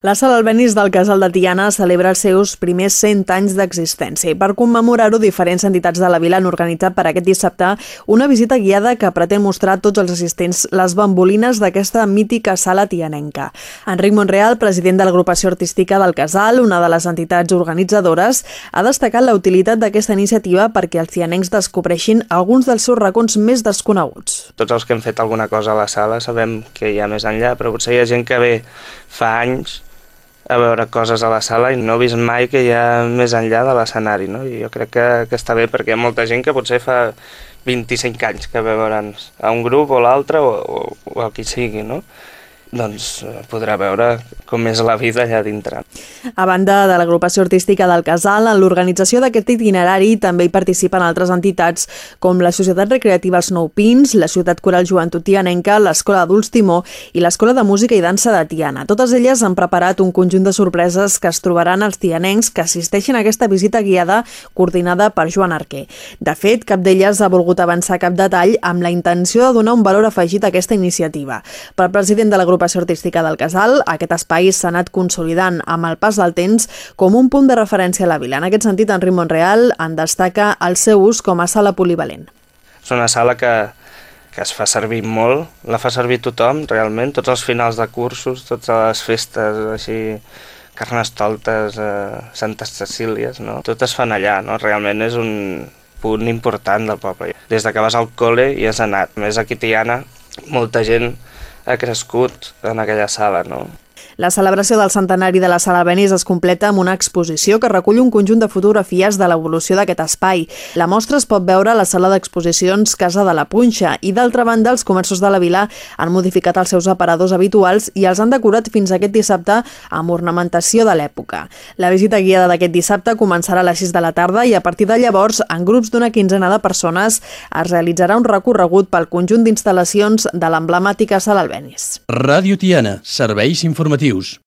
La Sala Albenis del Casal de Tiana celebra els seus primers 100 anys d'existència i per commemorar-ho diferents entitats de la vila han organitzat per aquest dissabte una visita guiada que pretén mostrar a tots els assistents les bambolines d'aquesta mítica sala tianenca. Enric Monreal, president de l'agrupació artística del Casal, una de les entitats organitzadores, ha destacat la utilitat d'aquesta iniciativa perquè els tianencs descobreixin alguns dels seus racons més desconeguts. Tots els que hem fet alguna cosa a la sala sabem que hi ha més enllà, però potser hi ha gent que ve fa anys a veure coses a la sala i no he vist mai que hi ha més enllà de l'escenari, no? I jo crec que, que està bé perquè hi ha molta gent que potser fa 25 anys que veuran a un grup o l'altre o, o, o a qui sigui, no? Doncs eh, podrà veure com és la vida allà dintre. A banda de l'agrupació artística del Casal, en l'organització d'aquest itinerari també hi participen altres entitats com la Societat Recreativa Els Nou Pins, la Ciutat Coral Joventut Tianenca, l'Escola d'Adults Timó i l'Escola de Música i Dansa de Tiana. Totes elles han preparat un conjunt de sorpreses que es trobaran els tianencs que assisteixen a aquesta visita guiada coordinada per Joan Arquer. De fet, cap d'elles ha volgut avançar cap detall amb la intenció de donar un valor afegit a aquesta iniciativa. Per president de l'agrupació l'agrupació artística del Casal, aquest espai s'ha anat consolidant amb el pas del temps com un punt de referència a la vila. En aquest sentit, Enric Montreal en destaca el seu ús com a sala polivalent. És una sala que, que es fa servir molt, la fa servir tothom, realment, tots els finals de cursos, totes les festes, així, carnestoltes, eh, Santes Cecílies, no? Tot es fan allà, no? Realment és un punt important del poble. Des de que vas al col·le i has anat. Més aquí Tiana, molta gent ha crescut en aquella sala, no? La celebració del centenari de la Sala Benís es completa amb una exposició que recull un conjunt de fotografies de l'evolució d'aquest espai. La mostra es pot veure a la sala d'exposicions Casa de la Punxa i, d'altra banda, els comerços de la vila han modificat els seus aparadors habituals i els han decorat fins aquest dissabte amb ornamentació de l'època. La visita guiada d'aquest dissabte començarà a les 6 de la tarda i a partir de llavors, en grups d'una quinzena de persones, es realitzarà un recorregut pel conjunt d'instal·lacions de l'emblemàtica Sala Albenis. Ràdio Tiana, serveis informatius normatius.